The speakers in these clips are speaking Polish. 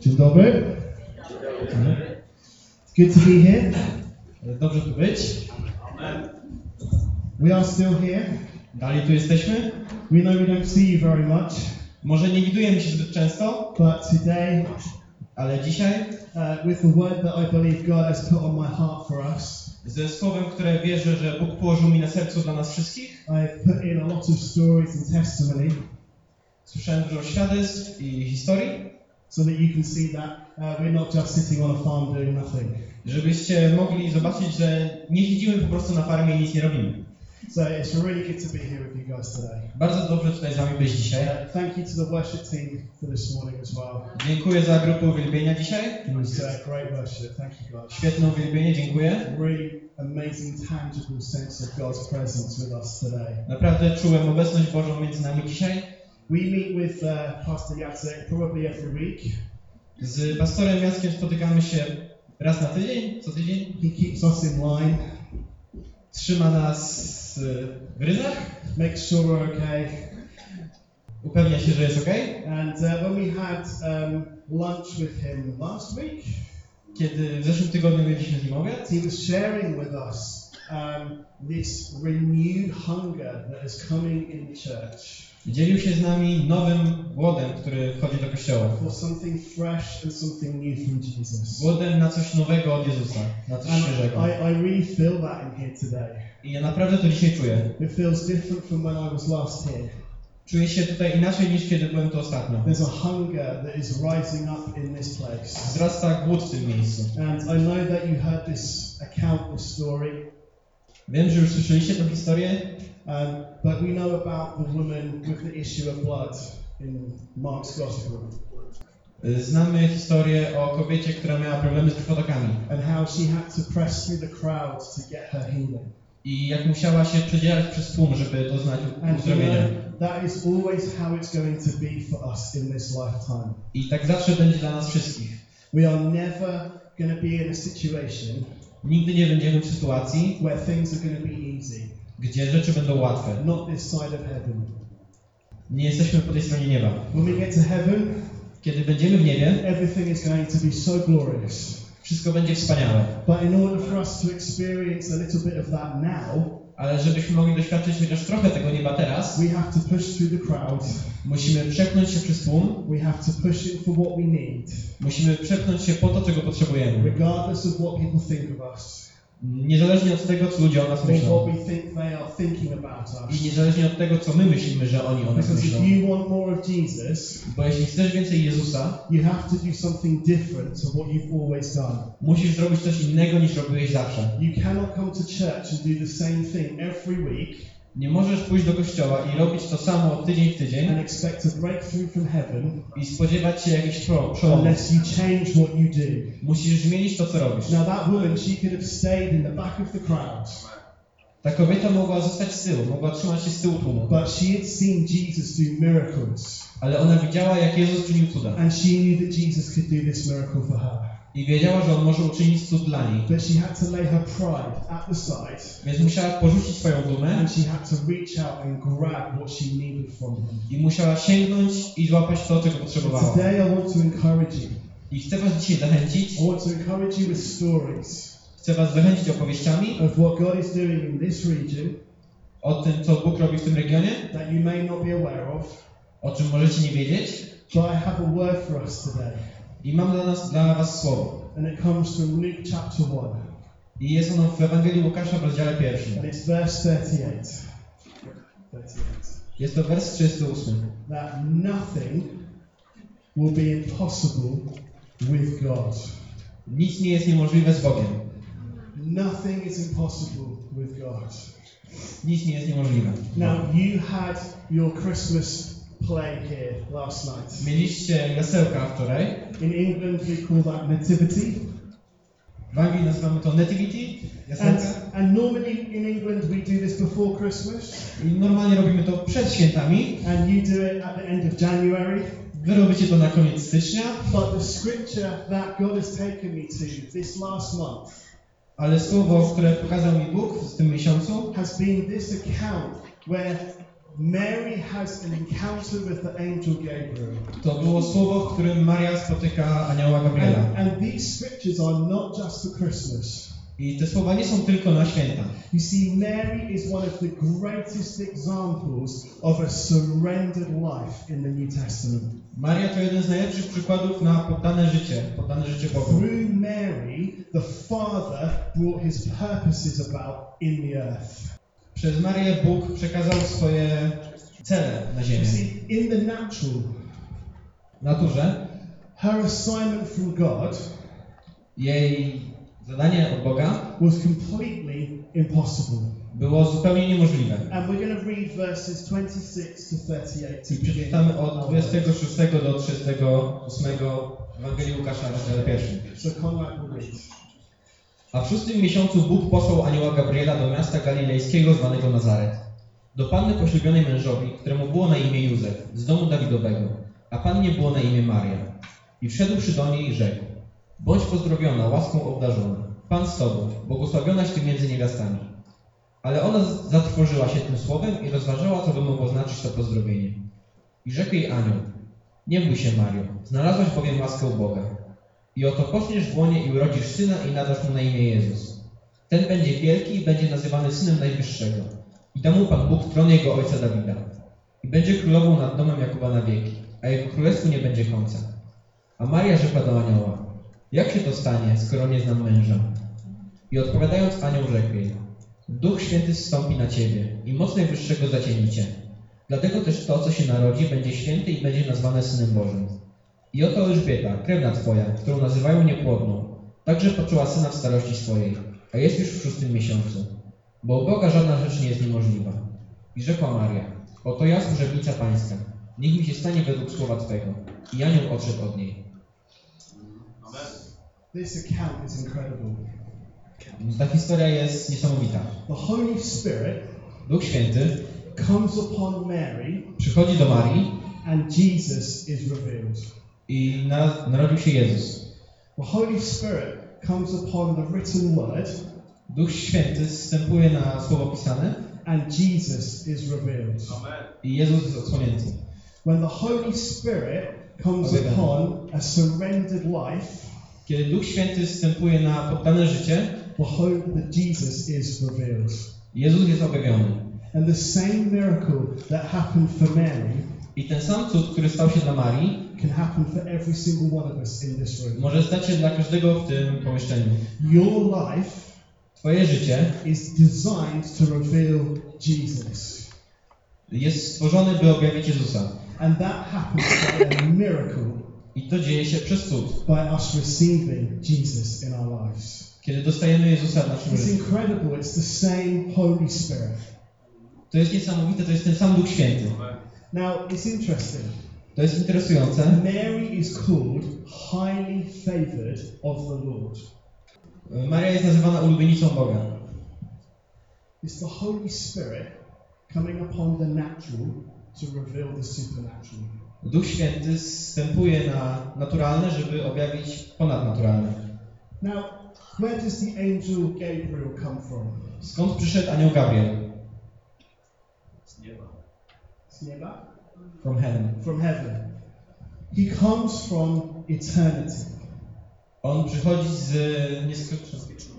Dzień dobry. Good to be here. Dobrze tu być. We are still here. Dalej tu jesteśmy. We know we don't see you very much, Może nie widujemy się zbyt często, but today, ale dzisiaj uh, with the word that I believe God has put on my heart for us, ze słowem, które wierzę, że Bóg położył mi na sercu dla nas wszystkich, I've put in a lot of stories and testimony słyszałem dużo świadectw i historii, so that you can see that uh, we're not just sitting on a farm doing nothing. żebyście mogli zobaczyć, że nie siedzimy po prostu na farmie i nic nie robimy. So it's really good to be here with you guys today. Bardzo dobrze tutaj z wami być dzisiaj. Uh, thank you to the worship team for this morning as well. Dziękuję za grupę uwielbienia dzisiaj. It was uh, great worship. Thank you, guys. Świetne uwielbienie, dziękuję. really amazing, tangible sense of God's presence with us today. Naprawdę czułem obecność Bożą między nami dzisiaj. We meet with uh, Pastor Jacek probably every week. Z pastorem Jackiem spotykamy się raz na tydzień, co tydzień. He keeps us in line, Trzyma nas w ryzach, makes sure we're okay. upewnia się, że jest ok. And uh, when we had um, lunch with him last week, Kiedy w zeszłym tygodniu mieliśmy z nim obiad, he was sharing with us um, this renewed hunger that is coming in the church dzielił się z nami nowym głodem, który wchodzi do kościoła. for something fresh and something new from Jesus. Głodem na coś nowego od Jezusa, na coś And świeżego. I, I really feel that in here today. I ja naprawdę to dzisiaj czuję. It feels different from when I was last here. Czuję się tutaj inaczej niż kiedy byłem tu ostatnio. There's a hunger that is rising up in this place. Wzrasta głód w tym miejscu. And I know that you heard this account, this story, Wiem, że już słyszeliście tę historię, um, but we know about the woman with the issue of blood in Mark's Gospel Znamy historię o kobiecie, która miała problemy z krwotokami and how she had to press through the crowd to get her healing. i jak musiała się przedzierać przez tłum, żeby doznać uzdrowienia. that is always how it's going to be for us in this lifetime. I tak zawsze będzie dla nas wszystkich. We are never going to be in a situation Nigdy nie będziemy w sytuacji, where things are going to be easy, gdzie rzeczy będą łatwe. not this side of heaven. Nie jesteśmy po tej stronie nieba. When we get to heaven, Kiedy będziemy w niebie, everything is going to be so glorious. wszystko będzie wspaniałe. But in order for us to experience a little bit of that now, Ale żebyśmy mogli doświadczyć chociaż trochę tego nieba teraz, we have to push through the crowd. musimy przepchnąć się przez tłum, We have to push in for what we need, musimy przepchnąć się po to, czego potrzebujemy. regardless of what people think of us, Niezależnie od tego, co ludzie o nas myślą. I niezależnie od tego, co my myślimy, że oni o nas Because myślą. if you want more of Jesus, Bo jeśli chcesz więcej Jezusa, you have to do something different to what you've always done. musisz zrobić coś innego niż robiłeś zawsze. You cannot come to church and do the same thing every week Nie możesz pójść do kościoła i robić to samo tydzień w tydzień and expect a breakthrough from heaven i spodziewać się jakichś przełomów. unless you change what you do. Musisz zmienić to, co robisz. Now that woman, she could have stayed in the back of the crowd, Ta kobieta mogła zostać z tyłu, mogła trzymać się z tyłu tłumu, but she had seen Jesus do miracles, ale ona widziała, jak Jezus czynił cuda and she knew that Jesus could do this miracle for her. I wiedziała, że On może uczynić cud dla niej. But she had to lay her pride at the side, Więc musiała porzucić swoją dumę and she had to reach out and grab what she needed from him. i musiała sięgnąć i złapać to, czego potrzebowała. Today I want to encourage you. I chcę Was dzisiaj zachęcić, I want to encourage you with stories chcę Was zachęcić opowieściami of what God is doing in this region o tym, co Bóg robi w tym regionie, that you may not be aware of. o czym możecie nie wiedzieć. But I have a word for us today, I mam dla nas, dla Was słowo. and it comes from Luke chapter 1, I jest ono w Ewangelii Łukasza w rozdziale pierwszym. and it's verse 38. 38. Jest to wers 38. That nothing will be impossible with God. Nic nie jest niemożliwe z Bogiem. Nothing is impossible with God. Nic nie jest niemożliwe. Now, you had your Christmas play here last night. Mieliście jasełka wczoraj. In England, we call that nativity. W Anglii nazywamy to nativity, And, jasełka. and normally in England, we do this before Christmas, I normalnie robimy to przed świętami. and you do it at the end of January. Wy robicie to na koniec stycznia. But the scripture that God has taken me to this last month Ale słowo, które pokazał mi Bóg w tym miesiącu, has been this account where Mary has an encounter with the angel Gabriel. To było słowo, w którym Maria spotyka anioła Gabriela. And, and these scriptures are not just for Christmas. I te słowa nie są tylko na święta. You see, Mary is one of the greatest examples of a surrendered life in the New Testament. Maria to jeden z najlepszych przykładów na poddane życie, poddane życie Bogu. Through Mary, the Father brought his purposes about in the earth. Przez Marię Bóg przekazał swoje cele na ziemię. see, in the natural, W naturze her assignment from God jej zadanie od Boga was completely impossible. było zupełnie niemożliwe. And we're going to read verses 26 to 38 to I przeczytamy od our 26 do 38 Ewangelii Łukasza, rozdziale pierwszym. So Conrad will read. A w szóstym miesiącu Bóg posłał anioła Gabriela do miasta galilejskiego zwanego Nazaret. Do panny poślubionej mężowi, któremu było na imię Józef, z domu Dawidowego, a pannie było na imię Maria. I wszedłszy do niej rzekł, bądź pozdrowiona, łaską obdarzona, Pan z tobą, błogosławionaś ty między niewiastami. Ale ona zatrwożyła się tym słowem i rozważała, co by mogło znaczyć to pozdrowienie. I rzekł jej anioł, nie bój się Mario, znalazłaś bowiem łaskę u Boga. I oto poczniesz w łonie i urodzisz syna i nadasz mu na imię Jezus. Ten będzie wielki i będzie nazywany Synem Najwyższego. I da mu Pan Bóg tron jego ojca Dawida. I będzie królował nad domem Jakuba na wieki, a jego królestwu nie będzie końca. A Maria rzekła do anioła, jak się to stanie, skoro nie znam męża? I odpowiadając anioł rzekł jej, Duch Święty zstąpi na ciebie i moc Najwyższego zacieni cię. Dlatego też to, co się narodzi, będzie święte i będzie nazwane Synem Bożym. I oto Elżbieta, krewna twoja, którą nazywają niepłodną, także poczęła syna w starości swojej, a jest już w szóstym miesiącu. Bo u Boga żadna rzecz nie jest niemożliwa. I rzekła Maria, oto ja służebnica pańska, niech mi się stanie według słowa Twego. I anioł odszedł od niej. This account is incredible. Ta historia jest niesamowita. The Holy Spirit Duch Święty comes upon Mary przychodzi do Marii and Jesus is revealed. I na- narodził się Jezus. The Holy Spirit comes upon the written word Duch Święty zstępuje na słowo pisane and Jesus is revealed. i Jezus jest odsłonięty. When the Holy Spirit comes Amen. upon a surrendered life, Kiedy Duch Święty zstępuje na poddane życie, the, whole, the Jesus is revealed. Jezus jest objawiony. And the same miracle that happened for Mary I ten sam cud, który stał się dla Marii, can happen for every single one of us in this room. może stać się dla każdego w tym pomieszczeniu. Your life Twoje życie is designed to reveal Jesus. jest stworzone, by objawić Jezusa. And that happens by a miracle I to dzieje się przez cud, by us receiving Jesus in our lives. kiedy dostajemy Jezusa w naszym It's życiu. incredible. It's the same Holy Spirit. To jest niesamowite, to jest ten sam Duch Święty. Now, it's interesting. To jest interesujące. Mary is called highly favored of the Lord. Maria jest nazywana ulubienicą Boga. It's the Holy Spirit coming upon the natural to reveal the supernatural. Duch Święty zstępuje na naturalne, żeby objawić ponadnaturalne. Now, where does the angel Gabriel come from? Skąd przyszedł anioł Gabriel? Z nieba? From heaven. From heaven. He comes from eternity. On przychodzi z,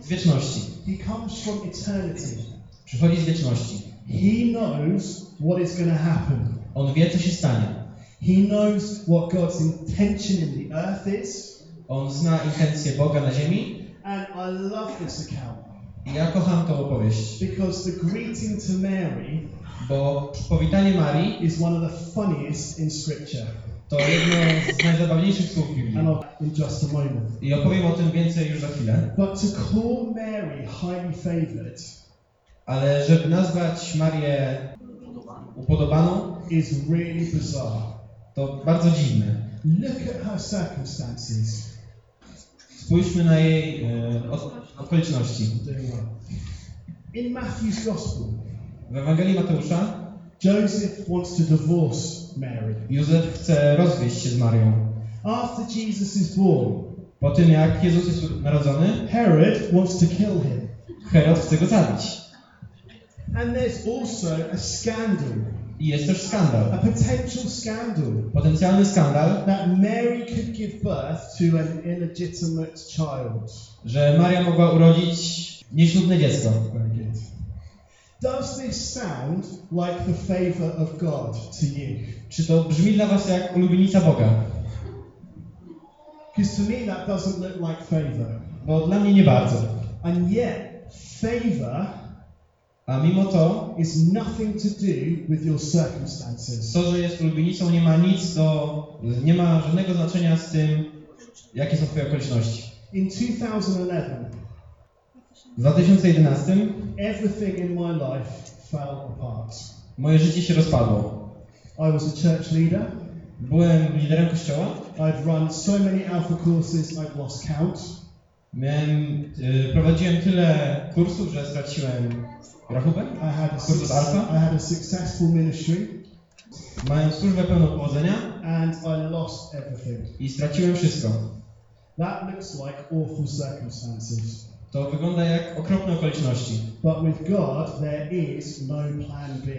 z wieczności. He comes from eternity. Przychodzi z wieczności. He knows what is going to happen. On wie, co się stanie. He knows what God's intention in the earth is. On zna intencje Boga na ziemi. And I love this account ja kocham tą opowieść, because the greeting to Mary bo powitanie Marii is one of the funniest in Scripture. to jedno z najzabawniejszych słów Biblii. And I'll in just a moment. I opowiem o tym więcej już za chwilę. But to call Mary highly favored Ale żeby nazwać Marię upodobaną, is really bizarre. to bardzo dziwne. Look at her circumstances. Spójrzmy na jej e, okoliczności. In Matthew's Gospel, W Ewangelii Mateusza Joseph wants to divorce Mary. Józef chce rozwieść się z Marią. After Jesus is born, Po tym jak Jezus jest narodzony, Herod wants to kill him. Herod chce go zabić. And there's also a scandal. I jest też skandal. a potential scandal Potencjalny skandal, that Mary could give birth to an illegitimate child. że Maria mogła urodzić nieślubne dziecko. Very good. Does this sound like the favor of God to you? Czy to brzmi dla was jak ulubienica Boga? Because to me that doesn't look like favor. Bo dla mnie nie bardzo. And yet, favor A mimo to, is nothing to do with your circumstances. to, że jest ulubienicą nie ma nic do, nie ma żadnego znaczenia z tym, jakie są twoje okoliczności. In 2011, W 2011 everything in my life fell apart. moje życie się rozpadło. I was a church leader. Byłem liderem kościoła, I'd run so many alpha courses I'd lost count. Miałem, y, prowadziłem tyle kursów, że straciłem rachubę. I had a, Kursus? I had a successful ministry Mając służbę pełną powodzenia and I lost everything. i straciłem wszystko. That looks like awful circumstances. To wygląda jak okropne okoliczności. But with God, there is no plan B.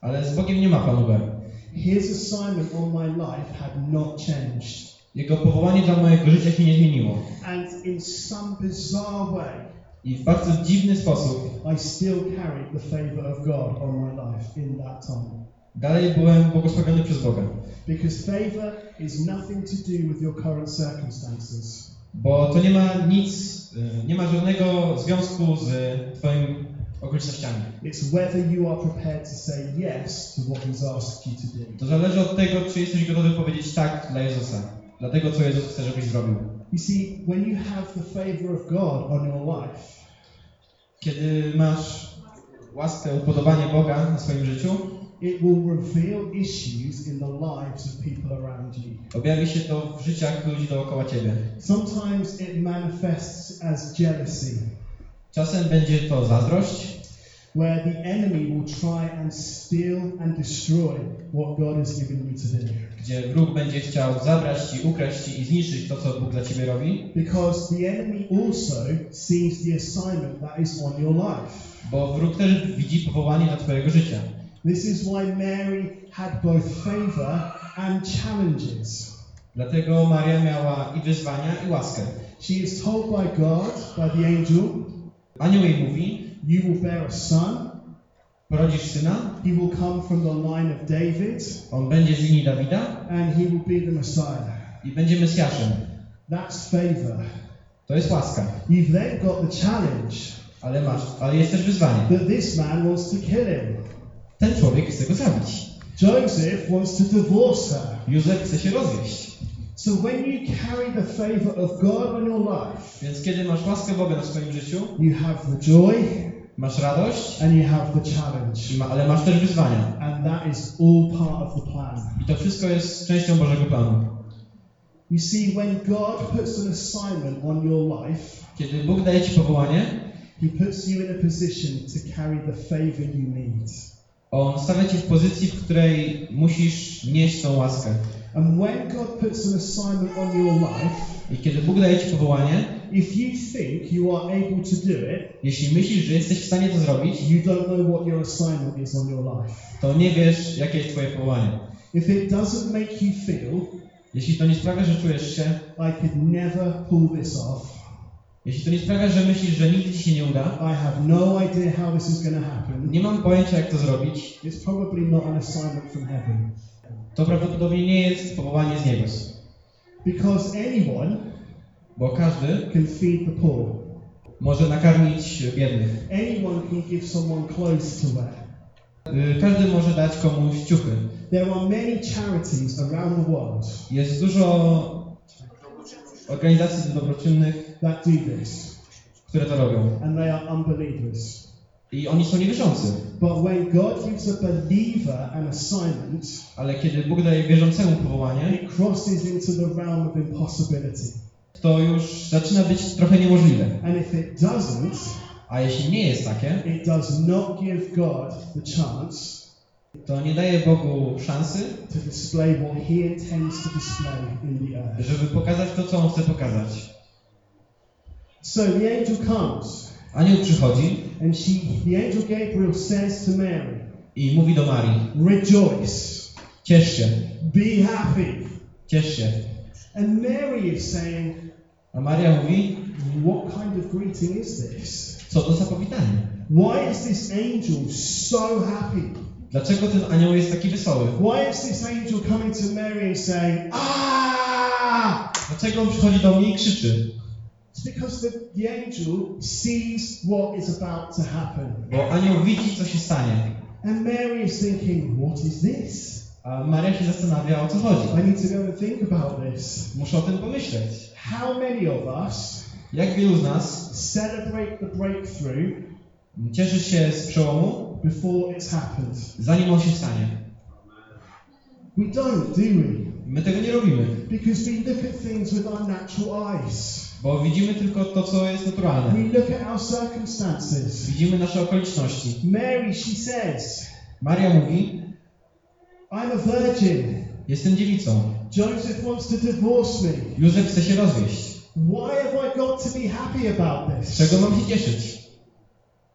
Ale z Bogiem nie ma planu B. His assignment on my life had not changed. Jego powołanie dla mojego życia się nie zmieniło. And in some bizarre way, I w bardzo dziwny sposób I still carried the favor of God on my life in that time. dalej byłem błogosławiony przez Boga. Because favor is nothing to do with your current circumstances. Bo to nie ma nic, y, nie ma żadnego związku z Twoimi okolicznościami. It's whether you are prepared to say yes to what He's asked you to do. To zależy od tego, czy jesteś gotowy powiedzieć tak dla Jezusa. Dla tego, co Jezus chce, żebyś zrobił. You see, when you have the favor of God on your life, Kiedy masz łaskę, upodobanie Boga na swoim życiu, it will reveal issues in the lives of people around you. objawi się to w życiach ludzi dookoła Ciebie. Sometimes it manifests as jealousy, Czasem będzie to zazdrość, where the enemy will try and steal and destroy what God has given you to do. gdzie wróg będzie chciał zabrać Ci, ukraść Ci i zniszczyć to, co Bóg dla Ciebie robi, Because the enemy also sees the assignment that is on your life. bo wróg też widzi powołanie dla Twojego życia. This is why Mary had both favor and challenges. Dlatego Maria miała i wyzwania, i łaskę. She is told by God, by the angel, Anioł jej mówi, You will bear a son, porodzisz syna, he will come from the line of David, on będzie z linii Dawida and he will be the Messiah. i będzie Mesjaszem. That's favor. To jest łaska. You've then got the challenge Ale masz, ale jest też wyzwanie. that this man wants to kill him. Ten człowiek chce go zabić. Joseph wants to divorce her. Józef chce się rozwieść. So when you carry the favor of God on your life, Więc kiedy masz łaskę Boga na swoim życiu, you have the joy masz radość, and you have the challenge. ma, ale masz też wyzwania. And that is all part of the plan. I to wszystko jest częścią Bożego planu. You see, when God puts an assignment on your life, Kiedy Bóg daje Ci powołanie, He puts you in a position to carry the favor you need. On stawia Cię w pozycji, w której musisz nieść tą łaskę. And when God puts an assignment on your life, I kiedy Bóg daje Ci powołanie, if you think you are able to do it, jeśli myślisz, że jesteś w stanie to zrobić, you don't know what your assignment is on your life. to nie wiesz, jakie jest Twoje powołanie. If it doesn't make you feel, Jeśli to nie sprawia, że czujesz się, I could never pull this off, jeśli to nie sprawia, że myślisz, że nigdy Ci się nie uda, I have no idea how this is going to happen, nie mam pojęcia, jak to zrobić, it's probably not an assignment from heaven. to prawdopodobnie nie jest powołanie z niebios. Because anyone Bo każdy can feed the poor, może nakarmić biednych. anyone can give someone clothes to wear. Y, Każdy może dać komuś ciuchy. There are many charities around the world Jest dużo organizacji dobroczynnych, that do this, które to robią. and they are unbelievers. I oni są niewierzący. But when God gives a believer an assignment, Ale kiedy Bóg daje wierzącemu powołanie, it crosses into the realm of impossibility. to już zaczyna być trochę niemożliwe. And if it doesn't, A jeśli nie jest takie, it does not give God the chance to nie daje Bogu szansy, to display what He intends to display in the earth. żeby pokazać to, co On chce pokazać. So the angel comes, Anioł przychodzi and she, the angel Gabriel says to Mary, i mówi do Marii, Rejoice. ciesz się, Be happy. ciesz się. And Mary is saying, A Maria mówi, What kind of greeting is this? co to za powitanie? Why is this angel so happy? Dlaczego ten anioł jest taki wesoły? Why is this angel coming to Mary and saying, Ah! Dlaczego on przychodzi do mnie i krzyczy? It's because the, the angel sees what is about to happen. Bo anioł widzi, co się stanie. And Mary is thinking, What is this? A Maria się zastanawia, o co chodzi. I need to go and think about this. Muszę o tym pomyśleć. How many of us Jak wielu z nas celebrate the breakthrough cieszy się z przełomu, before it's happened? zanim on się stanie? We don't, do we? My tego nie robimy, Because we look at things with our natural eyes. bo widzimy tylko to, co jest naturalne. We look at our circumstances. Widzimy nasze okoliczności. Mary, she says, Maria mówi, I'm a virgin. jestem dziewicą. Joseph wants to divorce me. Józef chce się rozwieść. Why have I got to be happy about Z this? czego mam się cieszyć?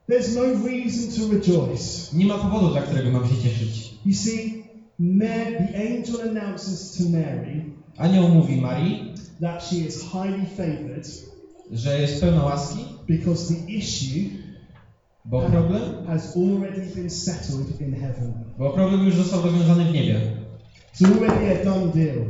There's no reason to rejoice. Nie ma powodu, dla którego mam się cieszyć. You see, Mary, the angel announces to Mary Anioł mówi Marii, that she is highly favored że jest pełna łaski, because the issue bo problem, has already been settled in heaven. bo problem już został rozwiązany w niebie. It's already a done deal.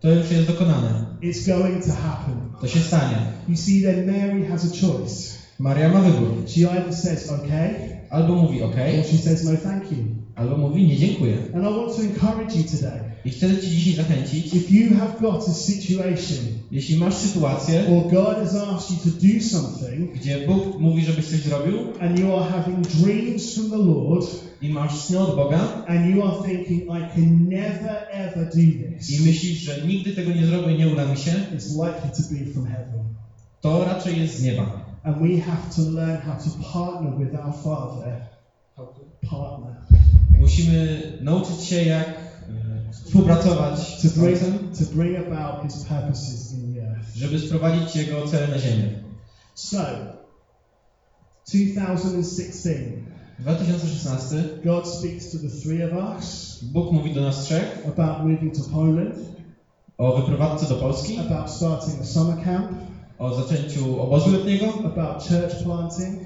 To już jest dokonane. It's going to happen. To się stanie. You see, then Mary has a choice. Maria ma wybór. She either says, okay, Albo mówi OK, or she says, no, thank you. albo mówi nie dziękuję. And I want to encourage you today. I chcę Ci dzisiaj zachęcić, If you have got a situation jeśli masz sytuację, or God has asked you to do something gdzie Bóg mówi, żebyś coś zrobił and you are having dreams from the Lord i masz sny od Boga and you are thinking, I can never ever do i this, myślisz, że nigdy tego nie zrobię, nie uda mi się, it's likely to be from heaven. to raczej jest z nieba. And we have to learn how to partner with our Father. Partner. Musimy nauczyć się, jak współpracować To bring, to bring about His purposes in the earth. żeby sprowadzić Jego cele na ziemię. So, 2016, 2016 God speaks to the three of us Bóg mówi do nas trzech about moving to Poland, o wyprowadzce do Polski, about starting a summer camp, o zaczęciu obozu letniego, about church planting.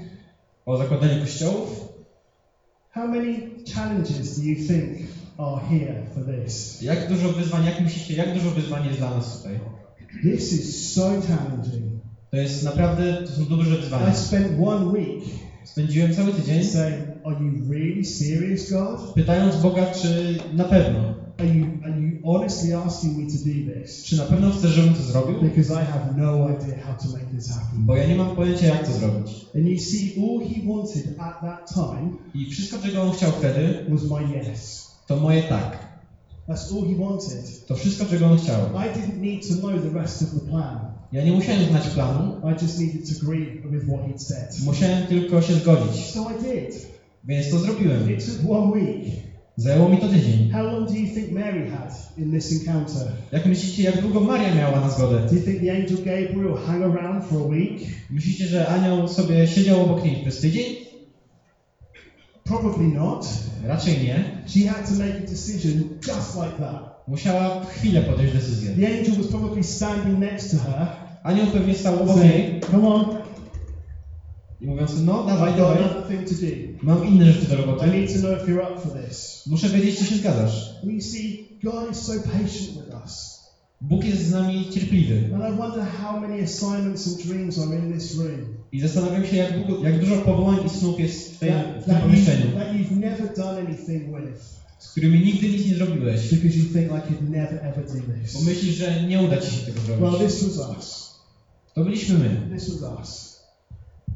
o zakładaniu kościołów. How many challenges do you think are here for this? Jak dużo wyzwań, jak myślicie, jak dużo wyzwań jest dla nas tutaj? This is so challenging. To jest naprawdę, to są duże I wyzwania. spent one week Spędziłem cały tydzień saying, Are you really serious, God? pytając Boga, czy na pewno, Are you, are you honestly asking me to do this? czy na pewno chcesz, żebym to zrobił? Because I have no idea how to make this happen. Bo ja nie mam pojęcia, jak to zrobić. And you see, all he wanted at that time I wszystko, czego on chciał wtedy, was my yes. to moje tak. That's all he wanted. To wszystko, czego on chciał. I didn't need to know the rest of the plan. Ja nie musiałem znać planu, I just needed to agree with what he'd said. musiałem tylko się zgodzić. So I did. Więc to zrobiłem. It took one week. Zajęło mi to tydzień. How long do you think Mary had in this encounter? Jak myślicie, jak długo Maria miała na zgodę? Do you think the angel Gabriel hung around for a week? Myślicie, że anioł sobie siedział obok niej przez tydzień? Probably not. Raczej nie. She had to make a decision just like that. Musiała w chwilę podjąć decyzję. The angel was probably standing next to her, Anioł pewnie stał obok niej Come on, i mówiąc, no dawaj, I've got dawaj, another thing to do. mam inne rzeczy do I roboty. need to know if you're up for this. Muszę wiedzieć, czy się zgadzasz. And you see, God is so patient with us. Bóg jest z nami cierpliwy. And I wonder how many assignments and dreams are in this room I zastanawiam się, jak, jak dużo powołań i snów jest w, tej, w that, tym that, pomieszczeniu, that you've never done anything with z którymi nigdy nic nie zrobiłeś. because you think I could never ever do Bo this. myślisz, że nie uda ci się tego Well, zrobić. this was us. To byliśmy my. This was us.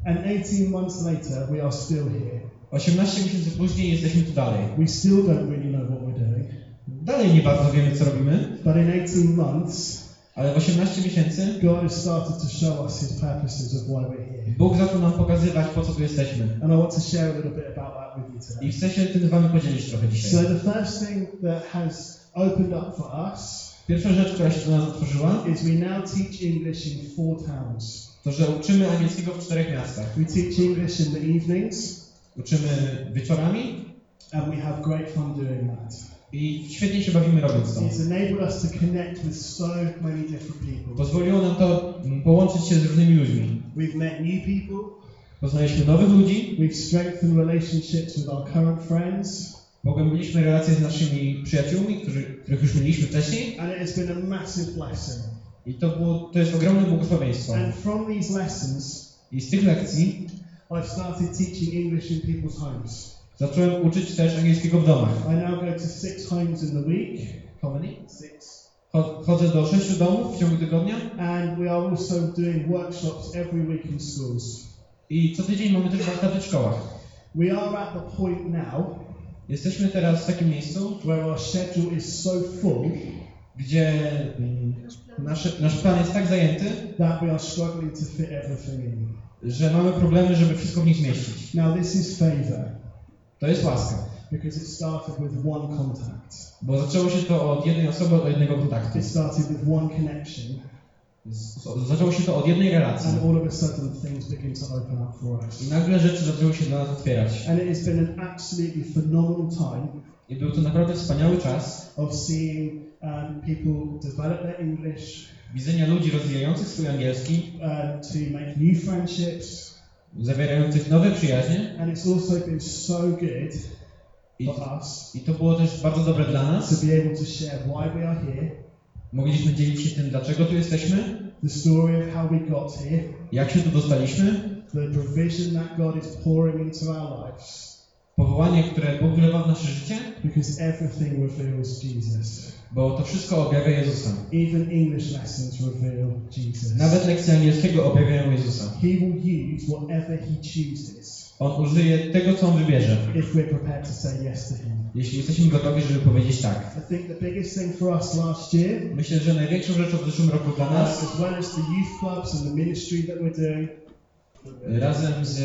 And 18 months later, we are still here. 18 miesięcy później jesteśmy tu dalej. We still don't really know what we're doing. Dalej nie bardzo wiemy, co robimy, But in 18 months, ale w 18 miesięcy God has started to show us His purposes of why we're here. Bóg zaczął nam pokazywać, po co tu jesteśmy. And I want to share a little bit about that with you today. I chcę się tym z wami podzielić trochę So dzisiaj. the first thing that has opened up for us Pierwsza rzecz, która się do nas otworzyła, is we now teach English in four towns. To że uczymy angielskiego w czterech miastach. We teach English in the evenings, Uczymy wieczorami, and we have great fun doing that. I świetnie się bawimy robiąc to. Pozwoliło nam to mm, połączyć się z różnymi ludźmi. We've met new people, Poznaliśmy nowych ludzi, we've strengthened relationships with our current friends, pogłębiliśmy relacje z naszymi przyjaciółmi, którzy, których już mieliśmy wcześniej and it has been a massive blessing. I to, było, to jest ogromne błogosławieństwo. And from these lessons, I z tych lekcji I've started teaching English in people's homes. zacząłem uczyć też angielskiego w domach. I now go to six homes in the week. How many? Six. Cho- Chodzę do sześciu domów w ciągu tygodnia And we are also doing workshops every week in schools. i co tydzień mamy też warsztaty w szkołach. We are at the point now Jesteśmy teraz w takim miejscu, where our schedule is so full gdzie mm, nasze, nasz plan jest tak zajęty, that we are struggling to fit everything in. że mamy problemy, żeby wszystko w nich zmieścić. Now, this is favor To jest łaska, because it started with one contact, bo zaczęło się to od jednej osoby, od jednego kontaktu. it started with one connection, z- Zaczęło się to od jednej relacji. and all of a sudden things begin to open up for us. I nagle rzeczy zaczęły się dla nas otwierać. And it has been an absolutely phenomenal time I był to naprawdę wspaniały czas of seeing um, people develop their English, widzenia ludzi rozwijających swój angielski, uh, to make new friendships, zawierających nowe przyjaźnie. and it's also been so good I, for us I to było też bardzo dobre dla nas. to be able to share why we are here, Mogliśmy dzielić się tym, dlaczego tu jesteśmy, the story of how we got here, jak się tu dostaliśmy, the provision that God is pouring into our lives, powołanie, które Bóg wlewa w nasze życie, because everything reveals Jesus. bo to wszystko objawia Jezusa. Even English lessons reveal Jesus. Nawet lekcje angielskiego objawiają Jezusa. He will use whatever He chooses On użyje tego, co On wybierze, if we're prepared to say yes to Him. jeśli jesteśmy gotowi, żeby powiedzieć tak. I think the biggest thing for us last year, Myślę, że największą rzeczą w zeszłym roku dla nas, as well as the youth clubs and the ministry that we're doing, razem z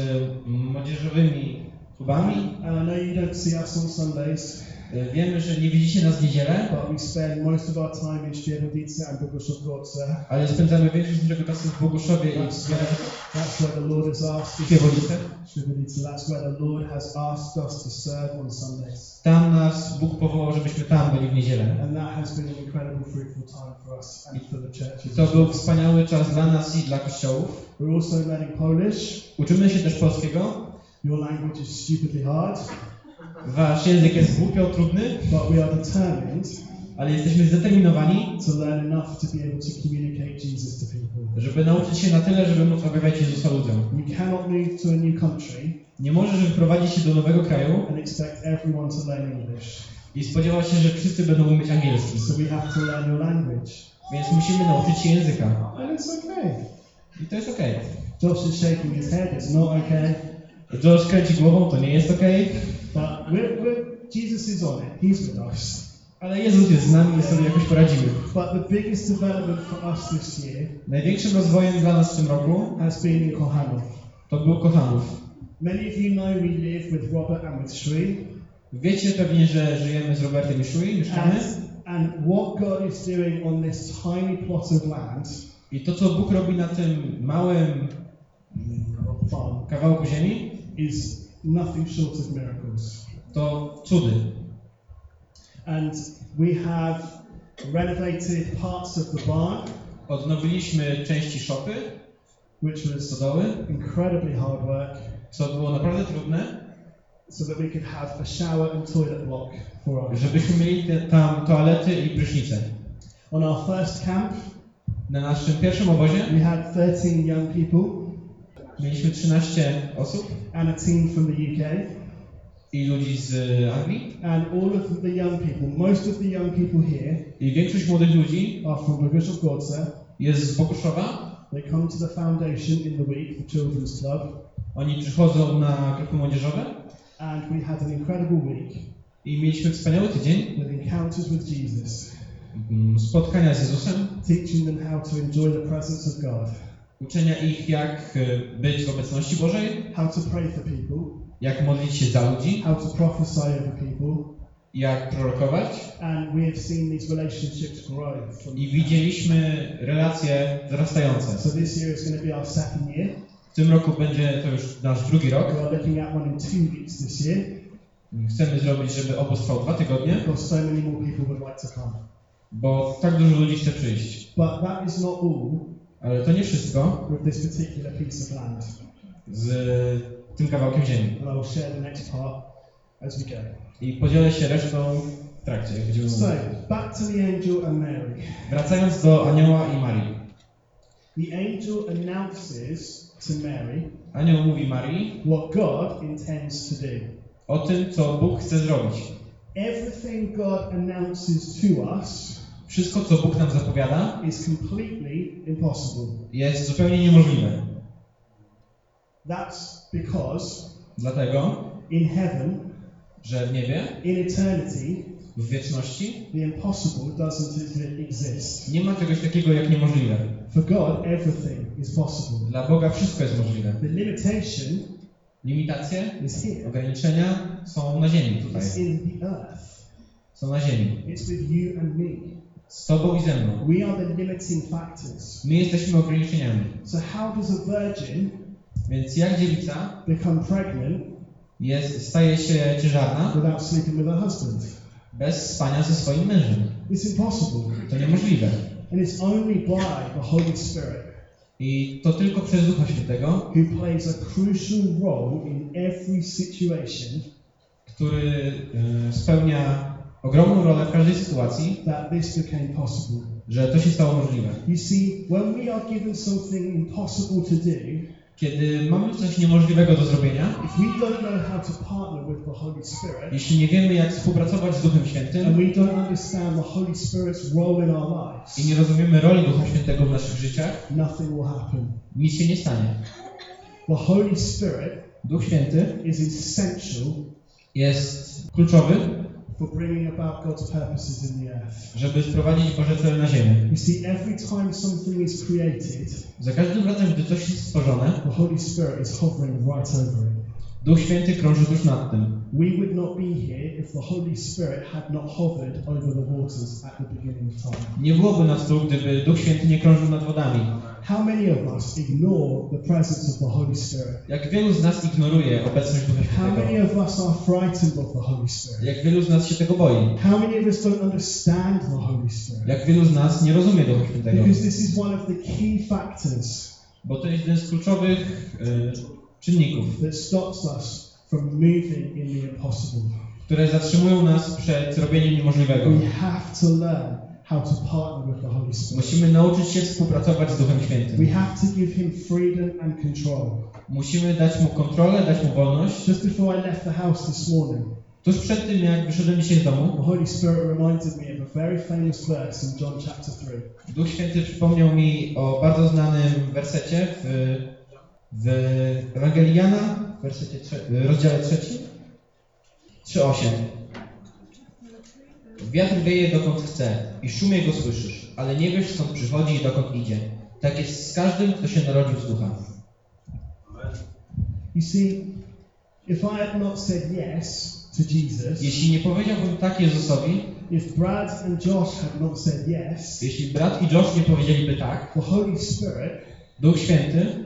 młodzieżowymi klubami, and I know you don't see us on Sundays, wiemy, że nie widzicie nas w niedzielę, but we spend most of our time in and ale spędzamy większość naszego czasu w Boguszowie i w That's where the Lord has asked us. Świebodzice. Świebodzice, That's where the Lord has asked us to serve on Sundays. Tam nas Bóg powołał, żebyśmy tam byli w niedzielę. And that has been an incredible, fruitful time for us and for the churches. To był wspaniały czas dla nas i dla kościołów. We're also learning Polish. Uczymy się też polskiego. Your language is stupidly hard, Wasz język jest głupio trudny, but we are determined ale jesteśmy zdeterminowani, to learn enough to be able to communicate Jesus to people. żeby nauczyć się na tyle, żeby móc objawiać Jezusa ludziom. You cannot move to a new country Nie możesz wyprowadzić się do nowego kraju and expect everyone to learn English. i spodziewać się, że wszyscy będą umieć angielski. So we have to learn your language. Więc musimy nauczyć się języka. And it's okay. I to jest okej. Josh is shaking his head, it's not okay. Josh kręci głową, to nie jest okej, But we're, we're, Jesus is on it, He's with us. ale Jezus jest z nami i sobie jakoś poradzimy. But the biggest development for us this year Największym rozwojem dla nas w tym roku has been in Kohanów. to był Kochanów. Many of you know we live with Robert and with Sri. Wiecie pewnie, że żyjemy z Robertem i Shui, mieszkamy. And, and what God is doing on this tiny plot of land, I to, co Bóg robi na tym małym farm, kawałku ziemi, is nothing short of miracles. to cudy. And we have renovated parts of the barn, Odnowiliśmy części szopy, which was stodoły, incredibly hard work, co było naprawdę trudne, so that we could have a shower and toilet block for our żebyśmy mieli te, tam toalety i prysznice. On our first camp, Na naszym pierwszym obozie we had 13 young people mieliśmy 13 osób and a team from the UK. i ludzi z Anglii. And all of the young people, most of the young people here I większość młodych ludzi are from Boguszów Gorce. jest z Bokuszowa. They come to the foundation in the week, the Children's Club, Oni przychodzą na grupy młodzieżowe and we had an incredible week i mieliśmy wspaniały tydzień with encounters with Jesus, mm, spotkania z Jezusem, teaching them how to enjoy the presence of God, uczenia ich jak e, być w obecności Bożej, how to pray for people, jak modlić się za ludzi, how to prophesy over people, jak prorokować. and we have seen these relationships grow. I widzieliśmy relacje wzrastające. So this year is going to be our second year. W tym roku będzie to już nasz drugi rok. We are looking at one in two weeks this year. chcemy zrobić, żeby obóz trwał dwa tygodnie, because so many more people would like to come. bo tak dużo ludzi chce przyjść. But that is not all Ale to nie wszystko with this particular piece of land. z tym kawałkiem ziemi. And I will share the next part as we go. I podzielę się resztą w trakcie, jak będziemy So, mówić. back to the angel and Mary. Wracając do anioła i Marii. The angel announces to Mary Anioł mówi Marii what God intends to do. o tym, co Bóg chce zrobić. Everything God announces to us Wszystko, co Bóg nam zapowiada, is completely impossible. jest zupełnie niemożliwe. That's because Dlatego, in heaven, że w niebie, in eternity, w wieczności, the impossible doesn't exist. nie ma czegoś takiego jak niemożliwe. For God, everything is possible. Dla Boga wszystko jest możliwe. The limitation Limitacje, is here. ograniczenia są na ziemi tutaj. It's in the earth. Są na ziemi. It's with you and me. Z Tobą i ze mną. We are the limiting factors. My jesteśmy ograniczeniami. So how does a virgin Więc jak dziewica become pregnant jest, staje się ciężarna without sleeping with her husband? bez spania ze swoim mężem? It's impossible. To niemożliwe. And it's only by the Holy Spirit I to tylko przez Ducha Świętego, who plays a crucial role in every situation który e, spełnia ogromną rolę w każdej sytuacji, that this became possible. że to się stało możliwe. You see, when we are given something impossible to do, Kiedy mamy coś niemożliwego do zrobienia, Spirit, jeśli nie wiemy jak współpracować z Duchem Świętym lives, i nie rozumiemy roli Ducha Świętego w naszych życiach, nic się nie stanie. The Holy Spirit Duch Święty jest kluczowy, for bringing about God's purposes in the earth. żeby sprowadzić Boże cele na ziemię. You see, every time something is created, Za każdym razem, gdy coś jest stworzone, the Holy Spirit is hovering right over it. Duch Święty krąży tuż nad tym. We would not be here if the Holy Spirit had not hovered over the waters at the beginning of time. Nie byłoby nas tu, gdyby Duch Święty nie krążył nad wodami. How many of us ignore the presence of the Holy Spirit? Jak wielu z nas ignoruje obecność Ducha How many Świętego? of us are frightened of the Holy Spirit? Jak wielu z nas się tego boi? How many of us don't understand the Holy Spirit? Jak wielu z nas nie rozumie Ducha Świętego? Because this is one of the key factors Bo to jest jeden z kluczowych y, czynników, that stops us from moving in the impossible. które zatrzymują nas przed robieniem niemożliwego. We have to learn how to partner with the Holy Spirit. Musimy nauczyć się współpracować z Duchem We Świętym. have to give Him freedom and control. Musimy dać Mu kontrolę, dać Mu wolność. Just before I left the house this morning, Tuż przed tym, jak wyszedłem dzisiaj z domu, the Holy Spirit reminded me of a very famous verse in John chapter 3. Duch Święty przypomniał mi o bardzo znanym wersecie w, w Ewangelii Jana, w wersecie rozdziale trzecim, 3,8. Wiatr wieje dokąd chce i szum jego słyszysz, ale nie wiesz skąd przychodzi i dokąd idzie. Tak jest z każdym, kto się narodził z ducha. You see, if I had not said yes to Jesus, Jeśli nie powiedziałbym tak Jezusowi, if Brad and Josh had not said yes, jeśli brat i Josh nie powiedzieliby tak, the Holy Spirit Duch Święty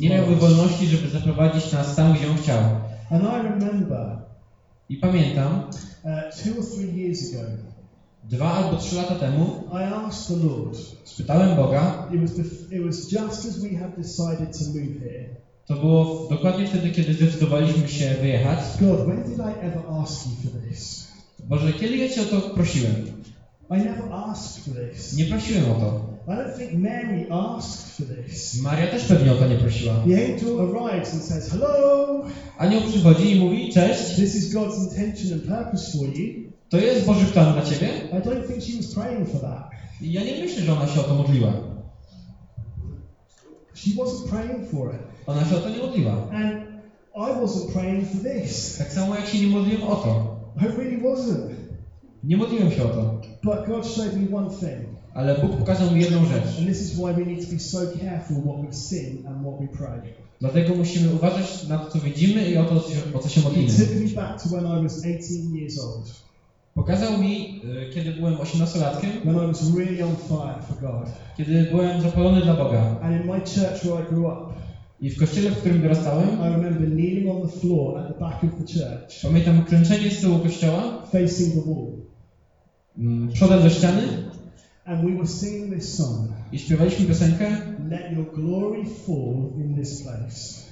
nie miałby wolności, żeby zaprowadzić nas tam, gdzie on chciał. And I remember I pamiętam, uh, two or three years ago, dwa albo trzy lata temu I asked the Lord. spytałem Boga, It was bef- it was just as we had decided to move here. To było dokładnie wtedy, kiedy zdecydowaliśmy się wyjechać. God, when did I ever ask you for this? Boże, kiedy ja Cię o to prosiłem? I never asked for this. Nie prosiłem o to. I don't think Mary asked for this. Maria też pewnie o to nie prosiła. The angel arrives and says, Hello, Anioł przychodzi i mówi, cześć, this is God's intention and purpose for you. to jest Boży plan dla Ciebie? I don't think she was praying for that. I ja nie myślę, że ona się o to modliła. She wasn't praying for it. Ona się o to nie modliła. And I wasn't praying for this. Tak samo jak się nie modliłem o to. I really wasn't. Nie modliłem się o to. But God showed me one thing. Ale Bóg pokazał mi jedną rzecz. And this is why we need to be so careful what we sing and what we pray. Dlatego musimy uważać na to, co widzimy i o to, o co się modlimy. took me back to when I was 18 years old, Pokazał mi, y, kiedy byłem 18-latkiem, when I was really on fire for God. kiedy byłem zapalony dla Boga. And in my church where I grew up, I w kościele, w którym dorastałem, pamiętam klęczenie z tyłu kościoła, facing the wall. Mm, przodem do ściany And we were singing this song i śpiewaliśmy piosenkę Let your glory fall in this place.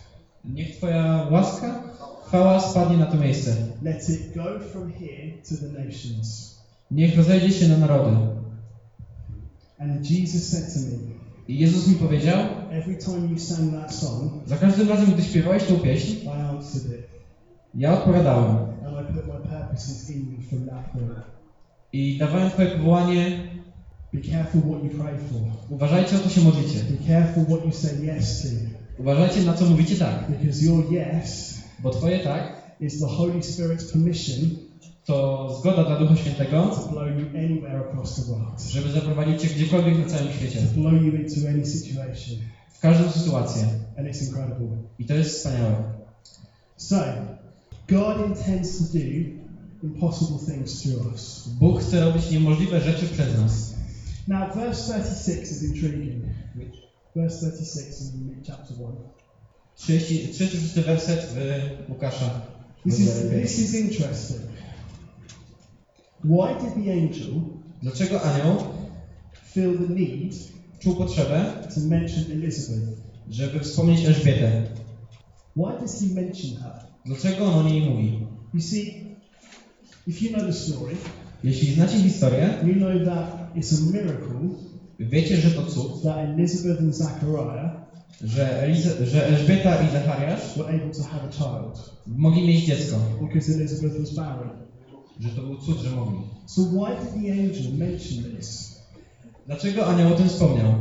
Niech Twoja łaska, chwała spadnie na to miejsce. Let it go from here to the nations. Niech rozejdzie się na narody. And Jesus said to me, I Jezus mi powiedział, every time you sang that song, za każdym razem, gdy śpiewałeś tą pieśń, I answered it. ja odpowiadałem. And I put my purposes in you from that point. I dawałem Twoje powołanie, Be careful what you pray for. uważajcie o co się modlicie. Be careful what you say yes to. Uważajcie na co mówicie tak, Because your yes bo Twoje tak is the Holy Spirit's permission to zgoda dla Ducha Świętego, to blow you anywhere across the world. żeby zaprowadzić Cię gdziekolwiek na całym świecie, To blow you into any situation. w każdą sytuację. And it's incredible. I to jest wspaniałe. So, God intends to do impossible things through us. Bóg chce robić niemożliwe rzeczy przez nas. Now, verse 36 is intriguing. Verse 36 in chapter 1. 30 36 werset w Łukasza. This is, this is interesting. Why did the angel Dlaczego anioł feel the need czuł potrzebę, to mention Elizabeth? żeby wspomnieć Elżbietę? Why does he mention her? Dlaczego on o niej mówi? You see, if you know the story, Jeśli znacie historię, you know that it's a miracle wiecie, że to cud, that Elizabeth and Zachariah że, Eliza, że Elżbieta i Zachariasz were able to have a child mogli mieć dziecko. because Elizabeth was barren. Że to był cud, że mogli. So why did the angel mention this? Dlaczego anioł o tym wspomniał?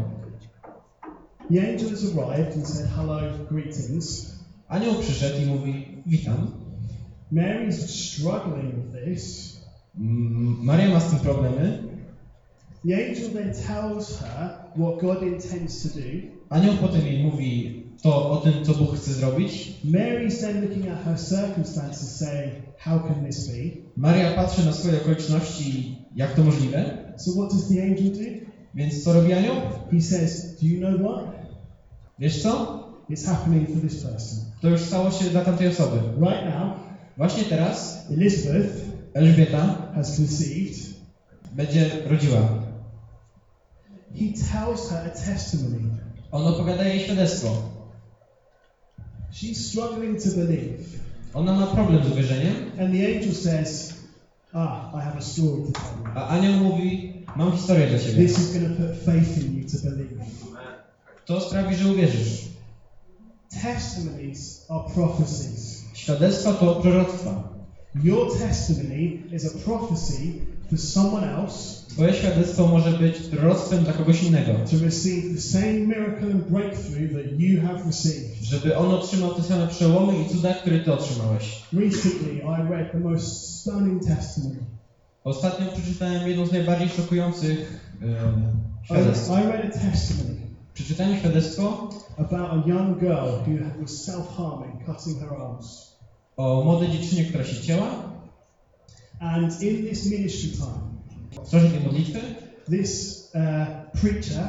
The angel has arrived and said, Hello, greetings. Anioł przyszedł i mówi, witam. Mary's struggling with this. Mm, Maria ma z tym problemy. The angel then tells her what God intends to do. Anioł potem jej mówi to o tym, co Bóg chce zrobić. Mary's then looking at her circumstances, saying, How can this be? Maria patrzy na swoje okoliczności, jak to możliwe. So, what does the angel do? Więc co robi anioł? He says, Do you know what? Wiesz co? It's happening for this person. To już stało się dla tamtej osoby. Right now, Właśnie teraz Elizabeth Elżbieta has conceived. będzie rodziła. He tells her a testimony. On opowiada jej świadectwo. She's struggling to believe. Ona ma problem z uwierzeniem, And the angel says, Ah, I have a story to tell you. a anioł mówi, mam historię dla ciebie. This is going to put faith in you to believe. To sprawi, że uwierzysz. Testimonies are prophecies. Świadectwa to proroctwa. Your testimony is a prophecy for someone else Twoje świadectwo może być proroctwem dla kogoś innego. to receive the same miracle and breakthrough that you have received. Żeby on otrzymał te same przełomy i cuda, które ty otrzymałeś. Recently, I read the most stunning testimony. Ostatnio przeczytałem jedną z najbardziej szokujących um, I, świadectw. I read a testimony Przeczytałem świadectwo about a young girl who was self-harming, cutting her arms. O młodej dziewczynie, która się cięła. And in this ministry time, W czasie tej modlitwy this uh, preacher,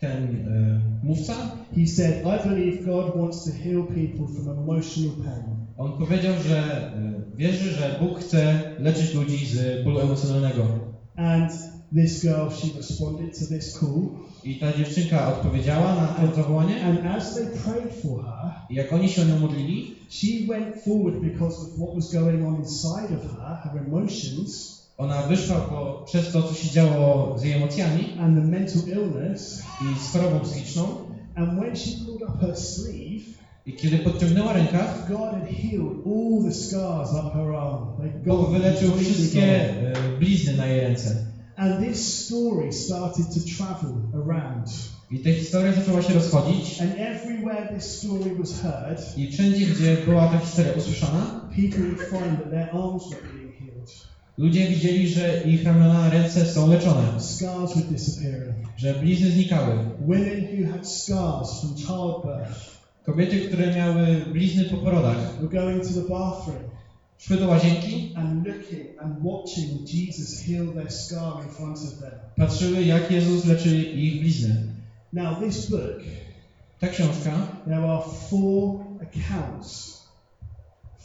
ten y, mówca, he said, I believe God wants to heal people from emotional pain. on powiedział, że y, wierzy, że Bóg chce leczyć ludzi z bólu emocjonalnego. And this girl, she responded to this call. I ta dziewczynka odpowiedziała na to zawołanie. And as they prayed for her, I jak oni się o nią modlili, she went forward because of what was going on inside of her, her emotions, ona wyszła po, przez to, co się działo z jej emocjami and the mental illness. i z chorobą psychiczną. And when she pulled up her sleeve, I kiedy podciągnęła rękaw, God had healed all the scars up her arm. Bóg wyleczył wszystkie e, blizny na jej ręce. And this story started to travel around. I ta historia zaczęła się rozchodzić. And everywhere this story was heard, I wszędzie, gdzie była ta historia usłyszana, people would find that their arms were being healed. ludzie widzieli, że ich ramiona, ręce są leczone, Scars were disappearing. że blizny znikały. Women who had scars from childbirth Kobiety, które miały blizny po porodach, were going to the bathroom szły do łazienki, and looking and watching Jesus heal their scar in front of them. patrzyły, jak Jezus leczy ich blizny. Now, this book Ta książka there are four accounts,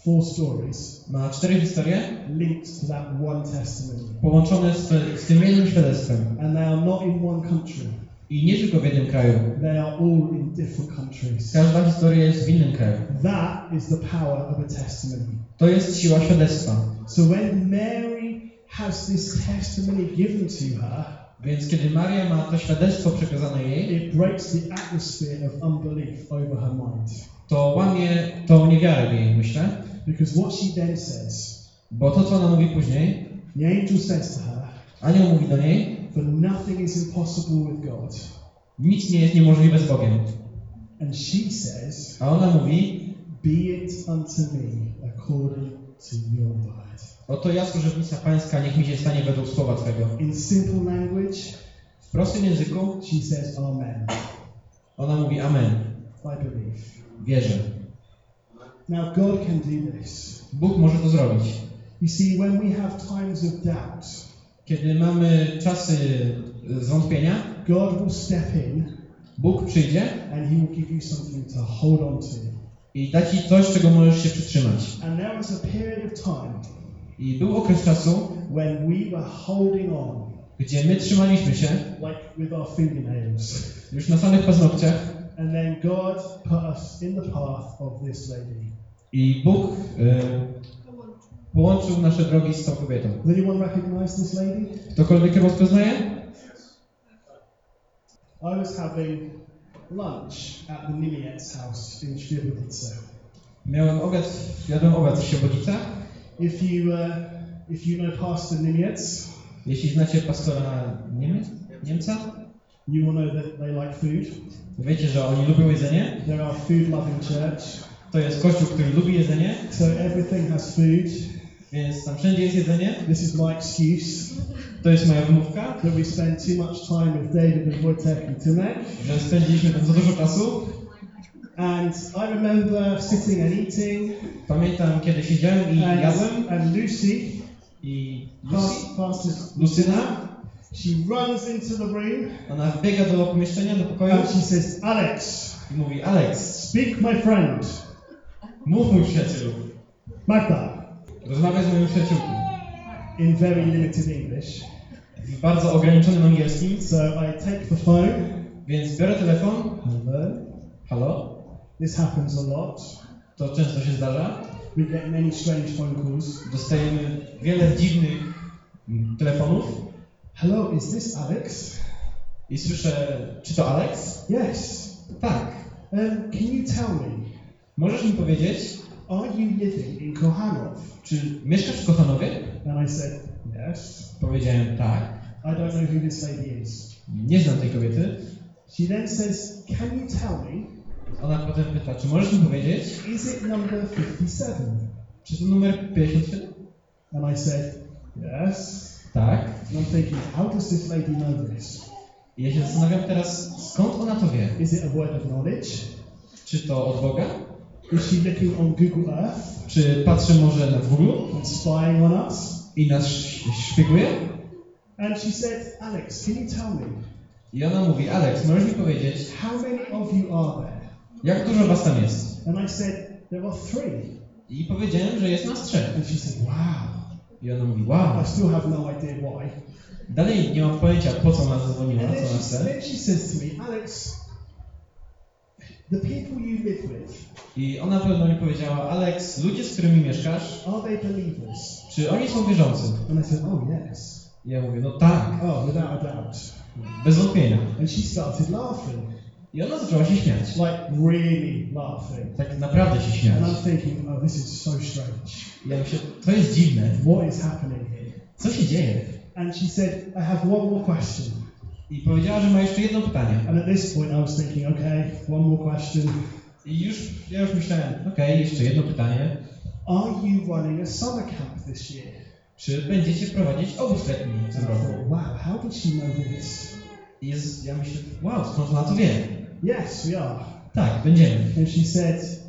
four stories ma cztery historie linked to that one testimony. połączone z, z tym jednym świadectwem. And they are not in one country, I nie tylko w jednym kraju. they are all in different countries. Każda historia jest w innym kraju. That is the power of a testimony. To jest siła świadectwa. So when Mary has this testimony given to her, Więc kiedy Maria ma to świadectwo przekazane jej, it breaks the atmosphere of unbelief over her mind. to łamie tą niewiarę w jej myśle, Because what she then says, bo to, co ona mówi później, the angel says to her, anioł mówi do niej, For nothing is impossible with God. nic nie jest niemożliwe z Bogiem. And she says, A ona mówi, Be it unto me according to your word. oto ja, służebnica pańska, niech mi się stanie według słowa Twego. In simple language, W prostym języku she says, Amen. ona mówi amen, I believe. wierzę. Now, God can do this. Bóg może to zrobić. You see, when we have times of doubt, Kiedy mamy czasy y, zwątpienia, God will step in Bóg przyjdzie and He will give you something to hold on to. i da Ci coś, czego możesz się przytrzymać. And there was a period of time I był okres czasu, when we were holding on, gdzie my trzymaliśmy się like with our fingernails. już na samych paznokciach And then God put us in the path of this lady. i Bóg y, połączył nasze drogi z tą kobietą. Does anyone recognize this lady? Ktokolwiek ją rozpoznaje? I was having lunch at the house in Świebodzice. Miałem obiad, jadłem obiad w Świebodzicach. If you, uh, if you know Pastor Jeśli znacie pastora Niemiec, Niemca, you will know that they like food. wiecie, że oni lubią jedzenie. Our food loving church. To jest kościół, który lubi jedzenie, So everything has food. Więc tam wszędzie jest jedzenie. This is my excuse. To jest moja wymówka, that we spend too much time with David and Wojtek and Tymek. że spędziliśmy tam za dużo czasu. And I remember sitting and eating, Pamiętam, kiedy siedziałem i jadłem. and, and Lucy, i Lucy, past, Pastor Lucyna, she runs into the room. Ona wbiega do pomieszczenia, do pokoju. And she says, Alex, i mówi Alex, speak my friend. mów mój przyjacielu, Magda, rozmawiaj z moją przyjaciółką. in very limited English. W bardzo ograniczonym angielskim, So I take the phone. więc biorę telefon, Hello. halo, This happens a lot. to często się zdarza. We get many strange phone calls. Dostajemy wiele dziwnych telefonów Hello, is this Alex? i słyszę, czy to Alex? Yes. Tak. Um, can you tell me, Możesz mi powiedzieć, are you living in Kohanov? czy mieszkasz w Kochanowie? And I said, yes. Powiedziałem tak. I don't know who this lady is. Nie znam tej kobiety. She then says, can you tell me, Ona potem pyta, czy możesz mi powiedzieć, is it number 57? czy to numer 57? And I said, yes. Tak. And I'm thinking, how does this lady know this? I ja się zastanawiam teraz, skąd ona to wie? Is it a word of knowledge? Czy to od Boga? Is she looking on Google Earth Czy patrzy może na Google and spying on us? i nas szpieguje? And she said, Alex, can you tell me, I ona mówi, Alex, możesz mi powiedzieć, how many of you are there? jak dużo was tam jest? And I said, there are three. I powiedziałem, że jest nas trzech. And she said, wow. I ona mówi, wow. I still have no idea why. Dalej nie mam pojęcia, po co nas zadzwoniła, co nas chce. then she says to me, Alex, the people you live with, I ona pewno mi powiedziała, Alex, ludzie, z którymi mieszkasz, are they believers? czy oni są wierzący? And I said, oh, yes. I ja mówię, no tak, Oh, without a doubt. bez wątpienia. And she started laughing, I ona zaczęła się śmiać. like really laughing. Tak naprawdę się śmiać. And I'm thinking, oh, this is so strange. I ja myślę, to jest dziwne. What is happening here? Co się dzieje? And she said, I have one more question. I powiedziała, że ma jeszcze jedno pytanie. And at this point, I was thinking, okay, one more question. I już, ja już myślałem, okej, jeszcze jedno pytanie. Are you running a summer camp this year? Czy będziecie prowadzić obóz letni w tym roku? wow, how did she know this? Jest, ja myślę, wow, skąd ona to wie? Yes, we are. Tak, będziemy. And she said,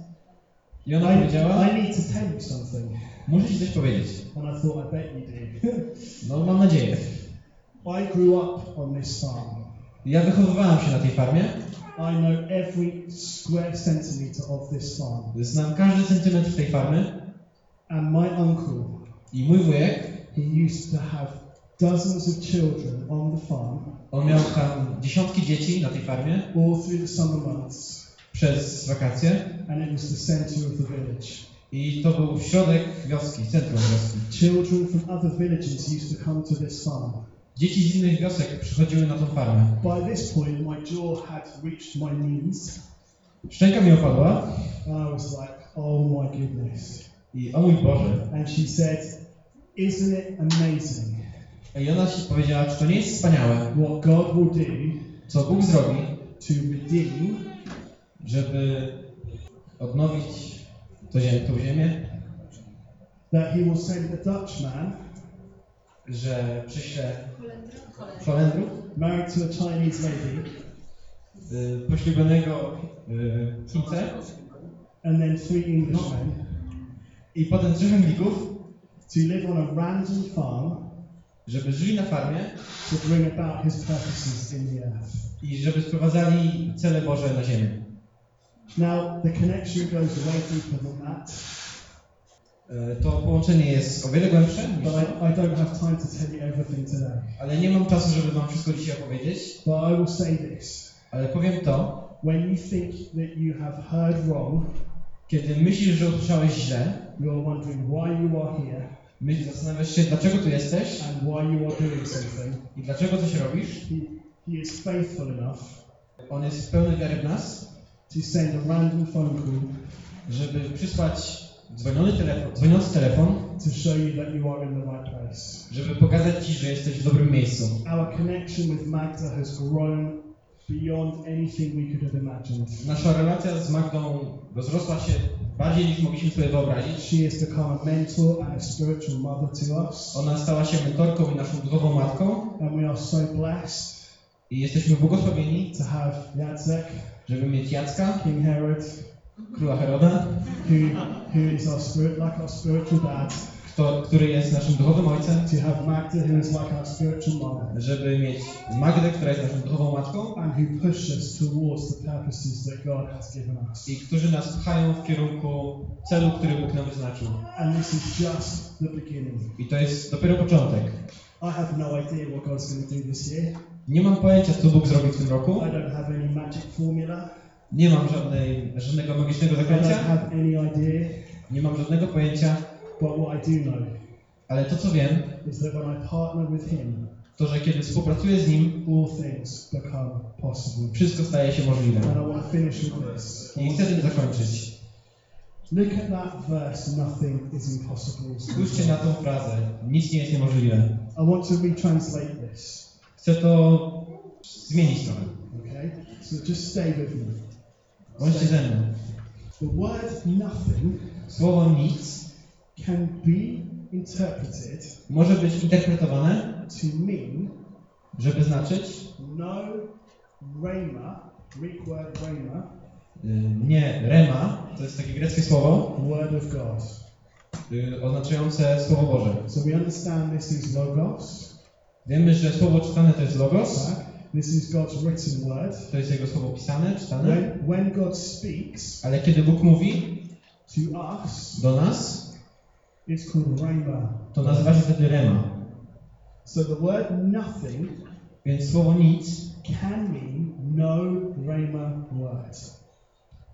I ona I, powiedziała, I need to tell you something. muszę ci coś powiedzieć. And I thought, I bet you do. No, mam nadzieję. I grew up on this farm. Ja wychowywałem się na tej farmie. I know every square centimetre of this farm. Znam każdy centymetr tej farmy. And my uncle, I mój wujek, he used to have dozens of children on the farm on miał tam dziesiątki dzieci na tej farmie all through the summer months. przez wakacje. And it was the centre of the village. I to był środek wioski, centrum wioski. Children from other villages used to come to this farm. Dzieci z innych wiosek przychodziły na tą farmę. By this point, my jaw had reached my knees. Szczęka mi opadła I was like, oh my goodness. i o mój Boże. And she said, Isn't it amazing I ona się powiedziała, czy to nie jest wspaniałe, what God will do co Bóg zrobi, to redeem żeby odnowić to ziem, tą ziemię, that He will send a Dutchman że przyśle Holendrów, married to a Chinese lady. Y, poślubionego y, Chińcę and then three Englishmen. I potem trzech Anglików, to live on a random farm. Żeby żyli na farmie? To bring about His purposes in the earth. i żeby sprowadzali cele Boże na ziemię. Now, the connection goes way deeper than that, Y, To połączenie jest o wiele głębsze, niż but to, I, I don't have time to tell you everything today. ale nie mam czasu, żeby wam wszystko dzisiaj opowiedzieć, But I will say this. ale powiem to, When you think that you have heard wrong, kiedy myślisz, że usłyszałeś źle, you're wondering why you are here myśl, zastanawiasz się, dlaczego tu jesteś and why you are doing something. i dlaczego coś robisz. He, he is faithful enough On jest pełny wiary w nas, to send a random phone call żeby przysłać dzwoniony telefon, dzwoniący telefon, to show you that you are in the right place. żeby pokazać Ci, że jesteś w dobrym miejscu. Our connection with Magda has grown beyond anything we could have imagined. Nasza relacja z Magdą rozrosła się bardziej niż mogliśmy sobie wyobrazić. She has become a mentor and a spiritual mother to us, Ona stała się mentorką i naszą duchową matką and we are so blessed i jesteśmy błogosławieni, to have Jacek, żeby mieć Jacka, King Herod, króla Heroda, who, who is our spirit, like our spiritual dad, kto, który jest naszym duchowym ojcem, to have Magda, who is like our spiritual mother. żeby mieć Magdę, która jest naszą duchową matką and who push us towards the purposes that God has given us. i którzy nas pchają w kierunku celu, który Bóg nam wyznaczył. And this is just the beginning. I to jest dopiero początek. I have no idea what God's going to do this year. Nie mam pojęcia, co Bóg zrobi w tym roku. I don't have any magic formula. Nie mam żadnej, żadnego magicznego zaklęcia. have any idea. Nie mam żadnego pojęcia, But what I do know ale to co wiem, is that when I partner with Him, to że kiedy współpracuję z Nim, all things become possible. wszystko staje się możliwe. And I want to finish with this. I chcę tym zakończyć. Look at that verse, nothing is impossible. Spójrzcie na tą frazę. Nic nie jest niemożliwe. I want to retranslate this. Chcę to zmienić trochę. Okay? So just stay with me. Bądźcie ze mną. The word nothing Słowo nic can be interpreted może być interpretowane, to mean żeby znaczyć no rhema, Greek word rhema, y, nie rema, to jest takie greckie słowo, word of God. y, oznaczające Słowo Boże. So we understand this is logos, Wiemy, że słowo czytane to jest logos, tak? This is God's written word. to jest jego słowo pisane, czytane, When, when God speaks ale kiedy Bóg mówi to us, do nas, it's called rhema. to nazywa się wtedy rema. So the word nothing Więc słowo nic can mean no rhema word.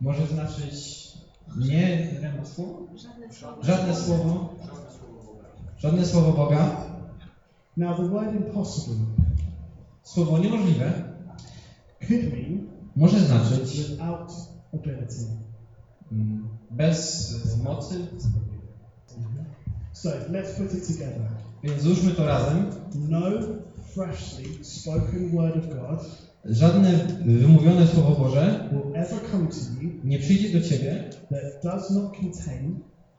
może znaczyć nie rema słowo, żadne słowo, żadne słowo Boga, Now the word impossible słowo niemożliwe może znaczyć mm, bez mocy. So let's put it together. Więc złóżmy to razem. No freshly spoken word of God Żadne wymówione słowo Boże nie przyjdzie do ciebie,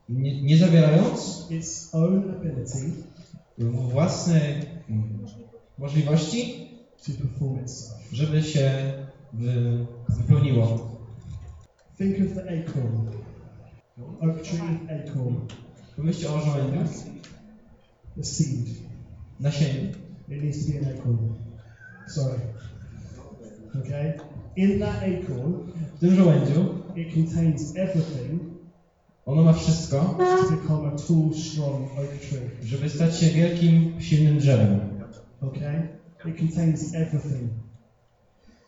nie, nie zawierając własnej możliwości, to perform itself. żeby się wy, wypełniło. Think of the acorn, oak tree acorn, Pomyślcie o żołędziu, the seed. nasieniu. It needs to be an acorn. Sorry. Okay? In that acorn, W tym żołędziu it contains everything ono ma wszystko, to become a tall, strong oak tree. żeby stać się wielkim, silnym drzewem. Okay? It contains everything.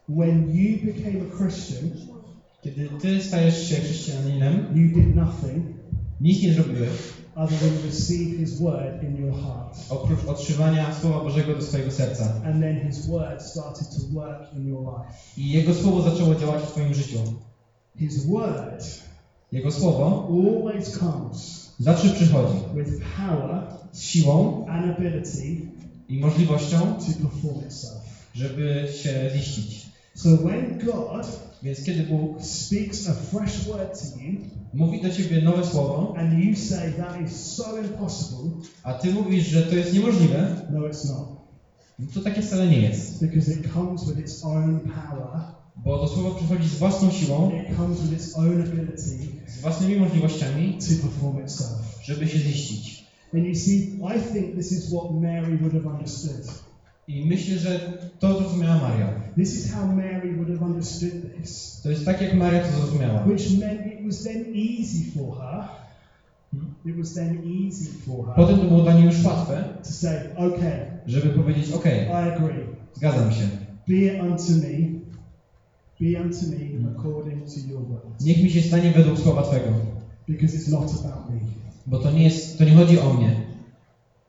When you became a Christian, Kiedy ty stajesz się chrześcijaninem, you did nothing nic nie zrobiłeś, other than receive His word in your heart. oprócz otrzymania Słowa Bożego do swojego serca. And then His word started to work in your life. I Jego Słowo zaczęło działać w twoim życiu. His word Jego Słowo always comes zawsze przychodzi with power z siłą and ability i możliwością, żeby się ziścić. So when God Więc kiedy Bóg speaks a fresh word to you, mówi do ciebie nowe słowo, and you say that is so impossible, a ty mówisz, że to jest niemożliwe, no, it's not. no to takie wcale nie jest. Because it comes with its own power, Bo to słowo przychodzi z własną siłą, it comes with its own ability z własnymi możliwościami, to perform itself. żeby się ziścić. And you see, I think this is what Mary would have understood. I myślę, że to zrozumiała Maria. This is how Mary would have understood this. To jest tak, jak Maria to zrozumiała. Which meant it was then easy for her. It was then easy for her Potem to było dla niej już łatwe, to say, okay, żeby powiedzieć, ok, I agree. zgadzam się. Be it unto me, be unto me according to your word. Niech mi się stanie według słowa Twego. Because it's not about me. Bo to nie jest, to nie chodzi o mnie.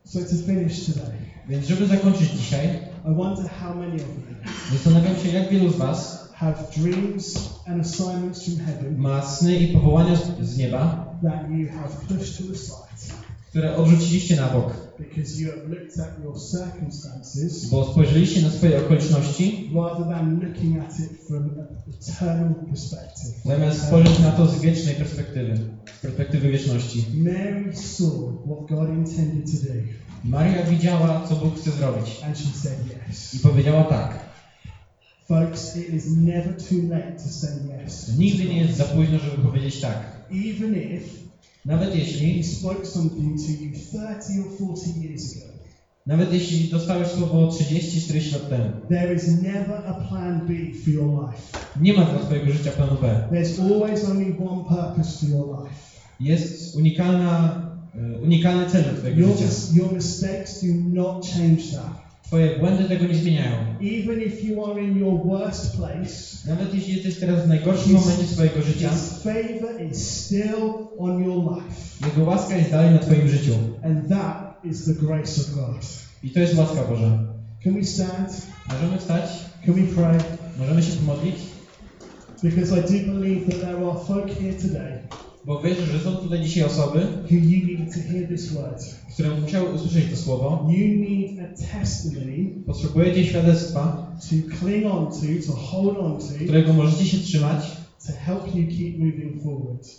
So to finish today, Więc żeby zakończyć dzisiaj, I wonder how many of you zastanawiam się, jak wielu z Was have dreams and assignments from heaven ma sny i powołania z- nieba, that you have pushed to the side które odrzuciliście na bok, because you have looked at your circumstances bo spojrzeliście na swoje okoliczności, rather than looking at it from an eternal perspective. zamiast spojrzeć na to z wiecznej perspektywy, z perspektywy wieczności. Mary saw what God intended to do Maria widziała, co Bóg chce zrobić and she said i yes. powiedziała tak. Folks, it is never too late to say yes. Nigdy nie jest za późno, żeby powiedzieć tak. Even if Nawet jeśli, He spoke something to you 30 or 40 years ago, nawet jeśli dostałeś słowo 30-40 lat temu, there is never a plan B for your life. nie ma dla twojego życia planu B. There's always only one purpose for your life. Jest unikalna, e, unikalny cel dla twojego Your, życia. your mistakes do not change that. Twoje błędy tego nie zmieniają. Even if you are in your worst place, Nawet jeśli jesteś teraz w najgorszym momencie swojego życia, His favor is still on your life. Jego łaska jest dalej na twoim życiu. And that is the grace of God. I to jest łaska Boża. Can we stand? Możemy wstać, Can we pray? możemy się pomodlić, Because I do believe that there are folk here today bo wierzę, że są tutaj dzisiaj osoby, które musiały usłyszeć to słowo. Potrzebujecie świadectwa, którego możecie się trzymać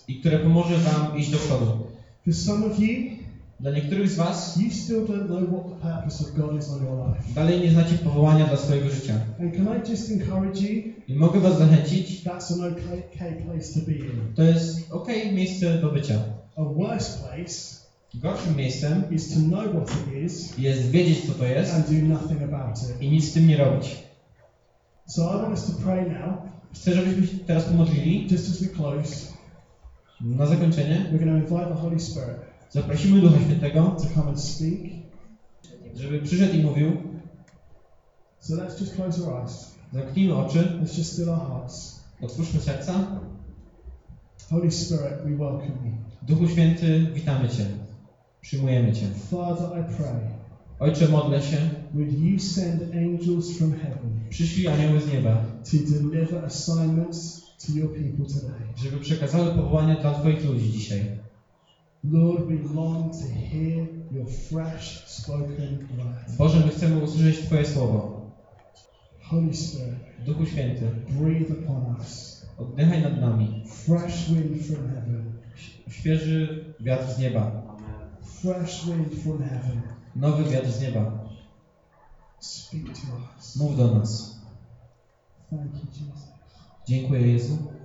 i które pomoże wam iść do przodu. For some of you, Dla niektórych z was you still don't know what the purpose of God is on your life. dalej nie znacie powołania dla swojego życia. And can I just encourage you? I mogę was zachęcić, That's an okay, okay place to be in. to jest ok miejsce do bycia. A worse place Gorszym miejscem is to know what it is jest wiedzieć, co to jest and do nothing about it. i nic z tym nie robić. So I want us to pray now, Chcę, żebyśmy się teraz pomodlili. just as we close. Na zakończenie We're going to invite the Holy Spirit zaprosimy Ducha Świętego, to come and speak. żeby przyszedł i mówił. So let's just close our eyes. Zamknijmy oczy, Let's just our hearts. otwórzmy serca. Holy Spirit, we welcome you. Duchu Święty, witamy Cię. Przyjmujemy Cię. Father, I pray, Ojcze, modlę się, would you send angels from heaven przyszli anioły z nieba, to deliver assignments to your people today? żeby przekazały powołanie dla Twoich ludzi dzisiaj. Lord, we long to hear your fresh spoken word. Boże, my chcemy usłyszeć Twoje słowo. Holy Spirit, Duchu Święty, breathe upon us. oddychaj nad nami. Fresh wind from heaven. Świeży wiatr z nieba. Fresh wind from heaven. Nowy wiatr z nieba. Speak to us. Mów do nas. Thank you, Jesus. Dziękuję Jezu.